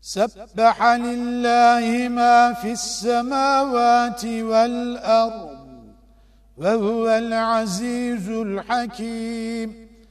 سبح لله ما في السماوات والأرض وهو العزيز الحكيم.